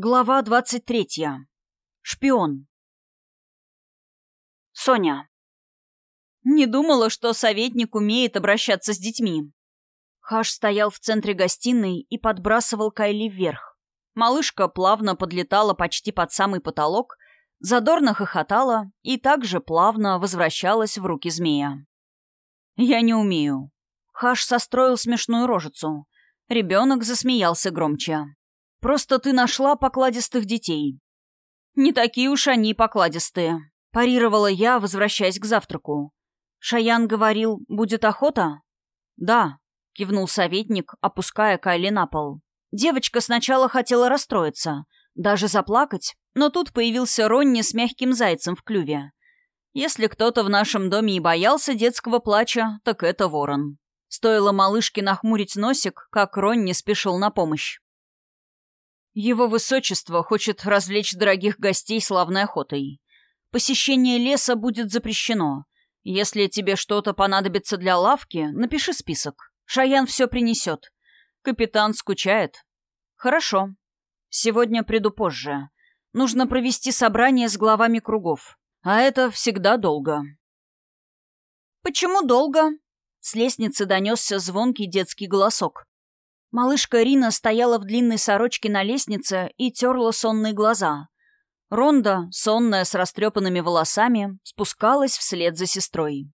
Глава двадцать третья. Шпион. Соня. Не думала, что советник умеет обращаться с детьми. Хаш стоял в центре гостиной и подбрасывал Кайли вверх. Малышка плавно подлетала почти под самый потолок, задорно хохотала и также плавно возвращалась в руки змея. «Я не умею». Хаш состроил смешную рожицу. Ребенок засмеялся громче. «Просто ты нашла покладистых детей». «Не такие уж они покладистые», — парировала я, возвращаясь к завтраку. «Шаян говорил, будет охота?» «Да», — кивнул советник, опуская Кайли на пол. Девочка сначала хотела расстроиться, даже заплакать, но тут появился Ронни с мягким зайцем в клюве. Если кто-то в нашем доме и боялся детского плача, так это ворон. Стоило малышке нахмурить носик, как Ронни спешил на помощь. Его высочество хочет развлечь дорогих гостей славной охотой. Посещение леса будет запрещено. Если тебе что-то понадобится для лавки, напиши список. Шаян все принесет. Капитан скучает. Хорошо. Сегодня приду позже. Нужно провести собрание с главами кругов. А это всегда долго. Почему долго? С лестницы донесся звонкий детский голосок. Малышка Рина стояла в длинной сорочке на лестнице и терла сонные глаза. Ронда, сонная с растрепанными волосами, спускалась вслед за сестрой.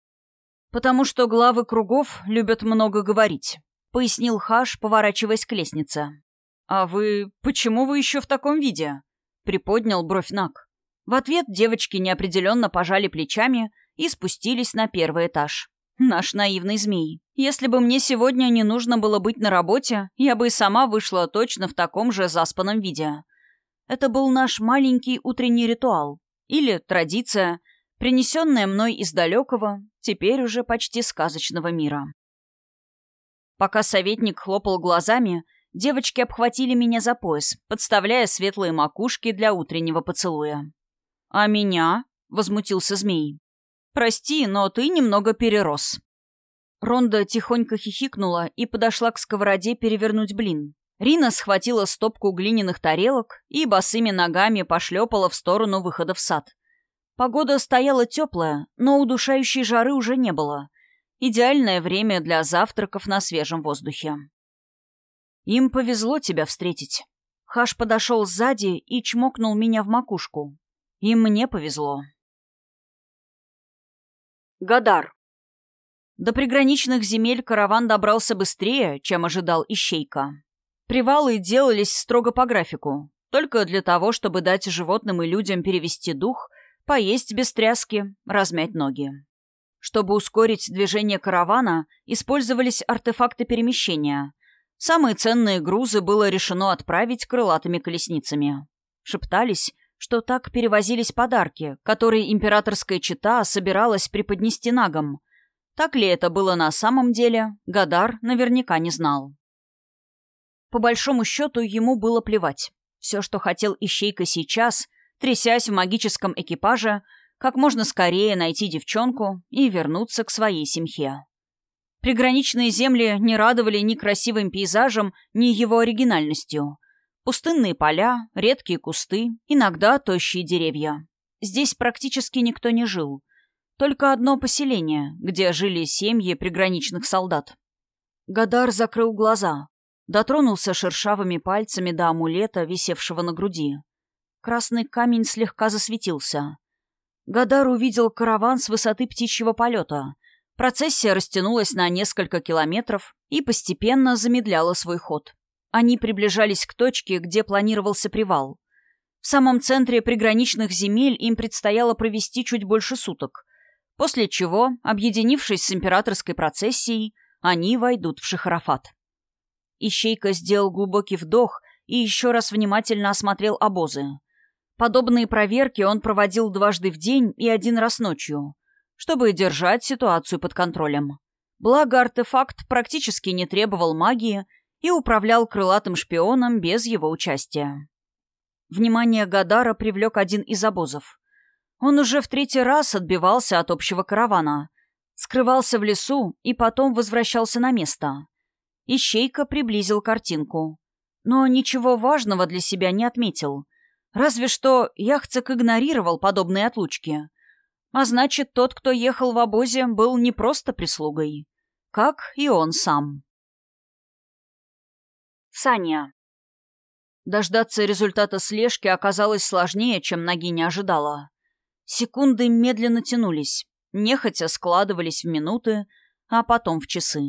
«Потому что главы кругов любят много говорить», — пояснил Хаш, поворачиваясь к лестнице. «А вы... почему вы еще в таком виде?» — приподнял бровь Нак. В ответ девочки неопределенно пожали плечами и спустились на первый этаж. Наш наивный змей. Если бы мне сегодня не нужно было быть на работе, я бы и сама вышла точно в таком же заспанном виде. Это был наш маленький утренний ритуал. Или традиция, принесенная мной из далекого, теперь уже почти сказочного мира. Пока советник хлопал глазами, девочки обхватили меня за пояс, подставляя светлые макушки для утреннего поцелуя. «А меня?» — возмутился змей. «Прости, но ты немного перерос». Ронда тихонько хихикнула и подошла к сковороде перевернуть блин. Рина схватила стопку глиняных тарелок и босыми ногами пошлепала в сторону выхода в сад. Погода стояла теплая, но удушающей жары уже не было. Идеальное время для завтраков на свежем воздухе. «Им повезло тебя встретить». Хаш подошел сзади и чмокнул меня в макушку. «И мне повезло». Гадар. До приграничных земель караван добрался быстрее, чем ожидал Ищейка. Привалы делались строго по графику, только для того, чтобы дать животным и людям перевести дух, поесть без тряски, размять ноги. Чтобы ускорить движение каравана, использовались артефакты перемещения. Самые ценные грузы было решено отправить крылатыми колесницами. Шептались, что так перевозились подарки, которые императорская чита собиралась преподнести нагам. Так ли это было на самом деле, Гадар наверняка не знал. По большому счету, ему было плевать. Все, что хотел Ищейка сейчас, трясясь в магическом экипаже, как можно скорее найти девчонку и вернуться к своей семье. Приграничные земли не радовали ни красивым пейзажем, ни его оригинальностью. Пустынные поля, редкие кусты, иногда тощие деревья. Здесь практически никто не жил. Только одно поселение, где жили семьи приграничных солдат. Гадар закрыл глаза, дотронулся шершавыми пальцами до амулета, висевшего на груди. Красный камень слегка засветился. Гадар увидел караван с высоты птичьего полета. Процессия растянулась на несколько километров и постепенно замедляла свой ход. Они приближались к точке, где планировался привал. В самом центре приграничных земель им предстояло провести чуть больше суток, после чего, объединившись с императорской процессией, они войдут в Шахарафат. Ищейка сделал глубокий вдох и еще раз внимательно осмотрел обозы. Подобные проверки он проводил дважды в день и один раз ночью, чтобы держать ситуацию под контролем. Благо, артефакт практически не требовал магии и управлял крылатым шпионом без его участия. Внимание Гадара привлек один из обозов. Он уже в третий раз отбивался от общего каравана, скрывался в лесу и потом возвращался на место. Ищейка приблизил картинку. но ничего важного для себя не отметил. Разве что Яхцек игнорировал подобные отлучки. А значит, тот, кто ехал в обозе, был не просто прислугой, как и он сам. Саня. Дождаться результата слежки оказалось сложнее, чем Нагиня ожидала. Секунды медленно тянулись, нехотя складывались в минуты, а потом в часы.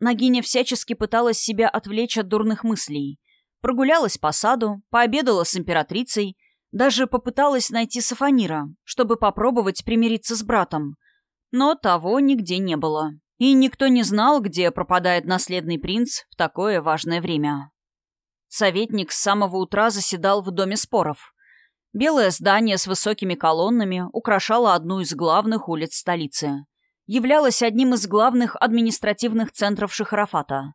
Нагиня всячески пыталась себя отвлечь от дурных мыслей. Прогулялась по саду, пообедала с императрицей, даже попыталась найти Сафанира, чтобы попробовать примириться с братом. Но того нигде не было. И никто не знал, где пропадает наследный принц в такое важное время. Советник с самого утра заседал в доме споров. Белое здание с высокими колоннами украшало одну из главных улиц столицы. Являлось одним из главных административных центров Шахарафата.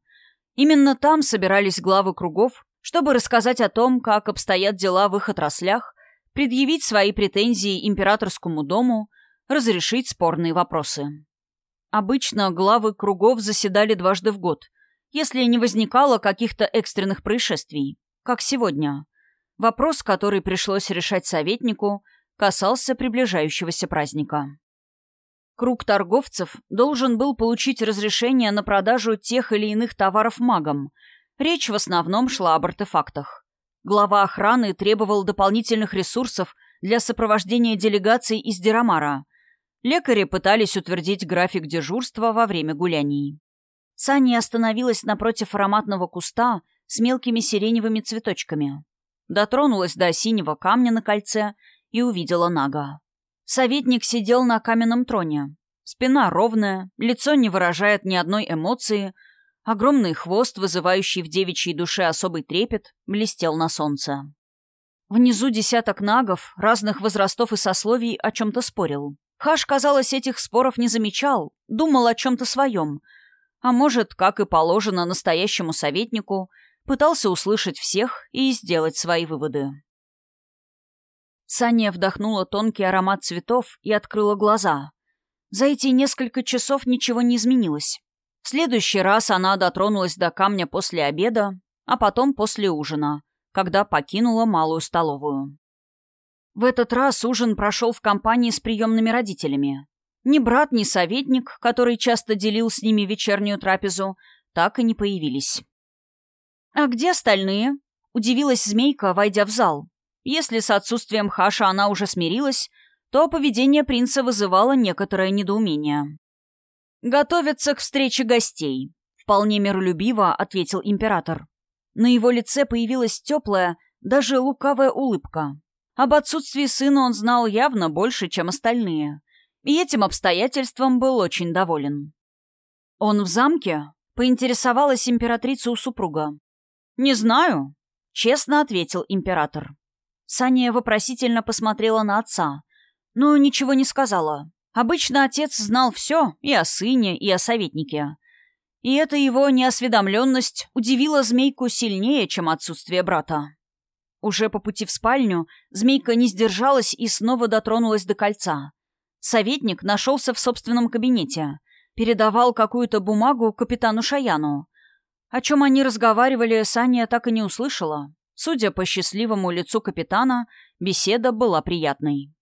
Именно там собирались главы кругов, чтобы рассказать о том, как обстоят дела в их отраслях, предъявить свои претензии императорскому дому, разрешить спорные вопросы. Обычно главы кругов заседали дважды в год, если не возникало каких-то экстренных происшествий, как сегодня. Вопрос, который пришлось решать советнику, касался приближающегося праздника. Круг торговцев должен был получить разрешение на продажу тех или иных товаров магам. Речь в основном шла об артефактах. Глава охраны требовал дополнительных ресурсов для сопровождения делегаций из Дирамара. Лекари пытались утвердить график дежурства во время гуляний. Саня остановилась напротив ароматного куста с мелкими сиреневыми цветочками. Дотронулась до синего камня на кольце и увидела Нага. Советник сидел на каменном троне. Спина ровная, лицо не выражает ни одной эмоции, огромный хвост, вызывающий в девичьей душе особый трепет, блестел на солнце. Внизу десяток нагов, разных возрастов и сословий, о чем-то спорил. Хаш, казалось, этих споров не замечал, думал о чем-то своем, а может, как и положено настоящему советнику, пытался услышать всех и сделать свои выводы. Саня вдохнула тонкий аромат цветов и открыла глаза. За эти несколько часов ничего не изменилось. В следующий раз она дотронулась до камня после обеда, а потом после ужина, когда покинула малую столовую. В этот раз ужин прошел в компании с приемными родителями. Ни брат, ни советник, который часто делил с ними вечернюю трапезу, так и не появились. «А где остальные?» — удивилась змейка, войдя в зал. Если с отсутствием Хаша она уже смирилась, то поведение принца вызывало некоторое недоумение. «Готовятся к встрече гостей», — вполне миролюбиво ответил император. На его лице появилась теплая, даже лукавая улыбка. Об отсутствии сына он знал явно больше, чем остальные, и этим обстоятельством был очень доволен. «Он в замке?» — поинтересовалась императрица у супруга. «Не знаю», — честно ответил император. Саня вопросительно посмотрела на отца, но ничего не сказала. Обычно отец знал все и о сыне, и о советнике. И эта его неосведомленность удивила змейку сильнее, чем отсутствие брата. Уже по пути в спальню змейка не сдержалась и снова дотронулась до кольца. Советник нашелся в собственном кабинете, передавал какую-то бумагу капитану Шаяну. О чем они разговаривали, Саня так и не услышала. Судя по счастливому лицу капитана, беседа была приятной.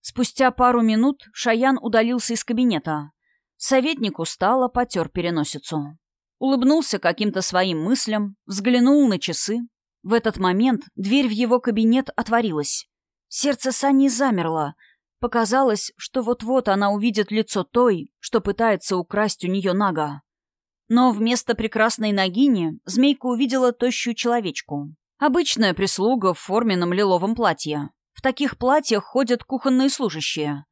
Спустя пару минут Шаян удалился из кабинета. Советник устало потер переносицу. Улыбнулся каким-то своим мыслям, взглянул на часы. В этот момент дверь в его кабинет отворилась. Сердце Сани замерло. Показалось, что вот-вот она увидит лицо той, что пытается украсть у нее Нага. Но вместо прекрасной Нагини змейка увидела тощую человечку. Обычная прислуга в форменном лиловом платье. В таких платьях ходят кухонные служащие.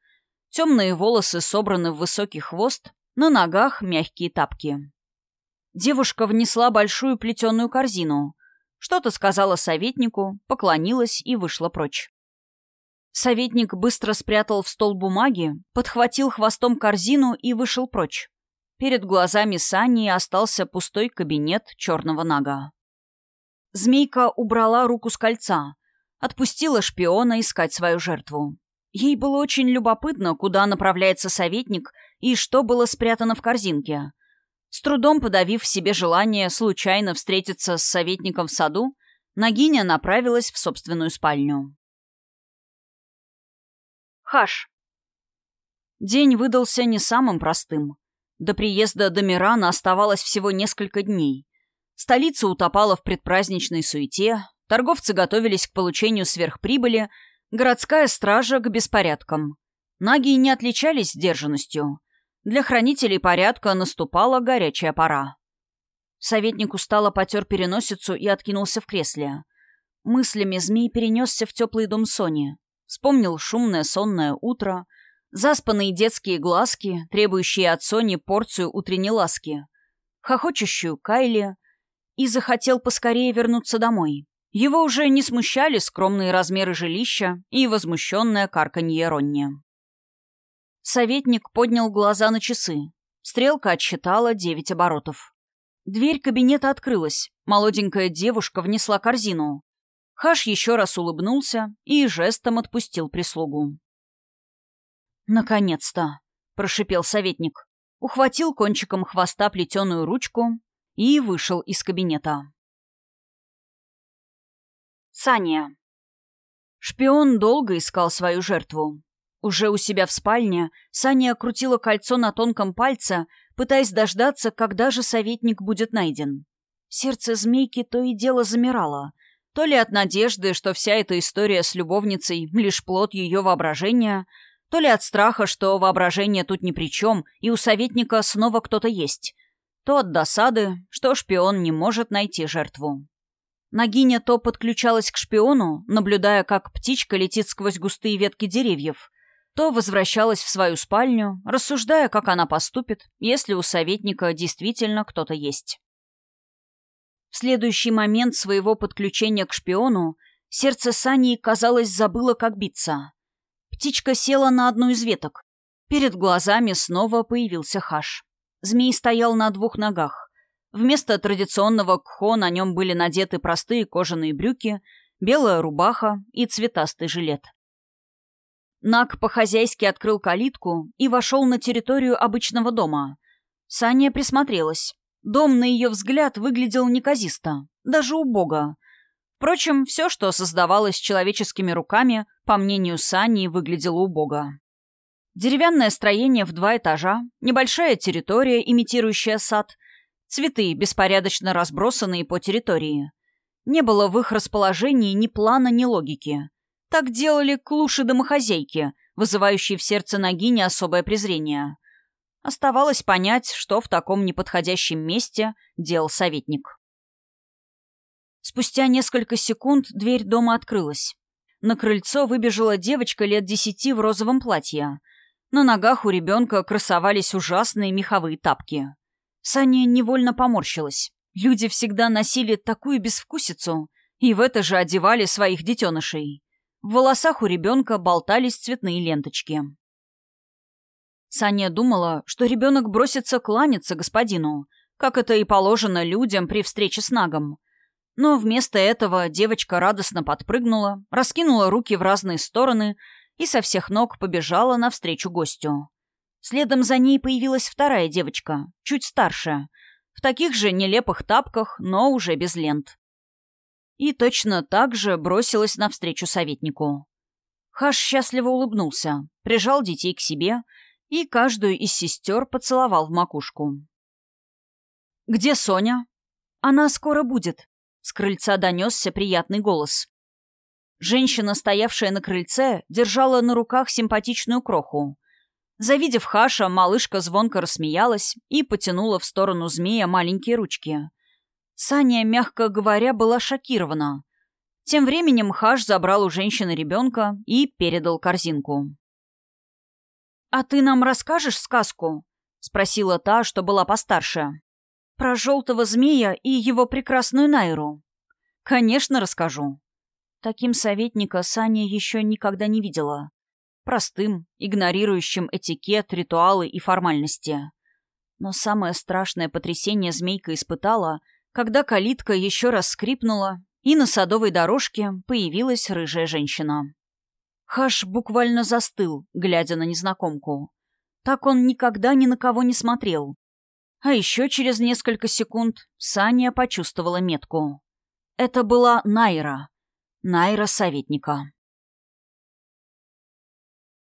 Темные волосы собраны в высокий хвост, на ногах мягкие тапки. Девушка внесла большую плетеную корзину. Что-то сказала советнику, поклонилась и вышла прочь. Советник быстро спрятал в стол бумаги, подхватил хвостом корзину и вышел прочь. Перед глазами Сани остался пустой кабинет черного нага. Змейка убрала руку с кольца, отпустила шпиона искать свою жертву. Ей было очень любопытно, куда направляется советник и что было спрятано в корзинке. С трудом подавив в себе желание случайно встретиться с советником в саду, Нагиня направилась в собственную спальню. Хаш. День выдался не самым простым. До приезда до Мирана оставалось всего несколько дней. Столица утопала в предпраздничной суете, торговцы готовились к получению сверхприбыли, городская стража к беспорядкам. Наги не отличались сдержанностью. Для хранителей порядка наступала горячая пора. Советник устало потер переносицу и откинулся в кресле. Мыслями змей перенесся в теплый дом Сони. Вспомнил шумное сонное утро, заспанные детские глазки, требующие от Сони порцию утренней ласки, хохочущую Кайли, и захотел поскорее вернуться домой. Его уже не смущали скромные размеры жилища и возмущенная карканье Ронни. Советник поднял глаза на часы. Стрелка отсчитала девять оборотов. Дверь кабинета открылась. Молоденькая девушка внесла корзину. Хаш еще раз улыбнулся и жестом отпустил прислугу. «Наконец-то!» — прошипел советник. Ухватил кончиком хвоста плетеную ручку и вышел из кабинета. Саня. Шпион долго искал свою жертву. Уже у себя в спальне Саня крутила кольцо на тонком пальце, пытаясь дождаться, когда же советник будет найден. Сердце змейки то и дело замирало. То ли от надежды, что вся эта история с любовницей — лишь плод ее воображения, то ли от страха, что воображение тут ни при чем, и у советника снова кто-то есть, то от досады, что шпион не может найти жертву. Нагиня то подключалась к шпиону, наблюдая, как птичка летит сквозь густые ветки деревьев, то возвращалась в свою спальню, рассуждая, как она поступит, если у советника действительно кто-то есть. В следующий момент своего подключения к шпиону сердце Сани, казалось, забыло, как биться. Птичка села на одну из веток. Перед глазами снова появился хаш. Змей стоял на двух ногах. Вместо традиционного кхо на нем были надеты простые кожаные брюки, белая рубаха и цветастый жилет. Наг по-хозяйски открыл калитку и вошел на территорию обычного дома. Саня присмотрелась. Дом, на ее взгляд, выглядел неказисто, даже убого. Впрочем, все, что создавалось человеческими руками, по мнению Сани, выглядело убого. Деревянное строение в два этажа, небольшая территория, имитирующая сад, цветы, беспорядочно разбросанные по территории. Не было в их расположении ни плана, ни логики. Так делали клуши-домохозяйки, вызывающие в сердце Нагини особое презрение. Оставалось понять, что в таком неподходящем месте делал советник. Спустя несколько секунд дверь дома открылась. На крыльцо выбежала девочка лет десяти в розовом платье. На ногах у ребенка красовались ужасные меховые тапки. Саня невольно поморщилась. Люди всегда носили такую безвкусицу и в это же одевали своих детенышей. В волосах у ребенка болтались цветные ленточки. Саня думала, что ребенок бросится кланяться господину, как это и положено людям при встрече с нагом. Но вместо этого девочка радостно подпрыгнула, раскинула руки в разные стороны и со всех ног побежала навстречу гостю. Следом за ней появилась вторая девочка, чуть старше, в таких же нелепых тапках, но уже без лент и точно так же бросилась навстречу советнику. Хаш счастливо улыбнулся, прижал детей к себе и каждую из сестер поцеловал в макушку. «Где Соня?» «Она скоро будет», — с крыльца донесся приятный голос. Женщина, стоявшая на крыльце, держала на руках симпатичную кроху. Завидев Хаша, малышка звонко рассмеялась и потянула в сторону змея маленькие ручки. Саня, мягко говоря, была шокирована. Тем временем Хаш забрал у женщины ребенка и передал корзинку. «А ты нам расскажешь сказку?» — спросила та, что была постарше. «Про желтого змея и его прекрасную Найру». «Конечно, расскажу». Таким советника Саня еще никогда не видела. Простым, игнорирующим этикет, ритуалы и формальности. Но самое страшное потрясение змейка испытала — когда калитка еще раз скрипнула, и на садовой дорожке появилась рыжая женщина. Хаш буквально застыл, глядя на незнакомку. Так он никогда ни на кого не смотрел. А еще через несколько секунд Саня почувствовала метку. Это была Найра. Найра советника.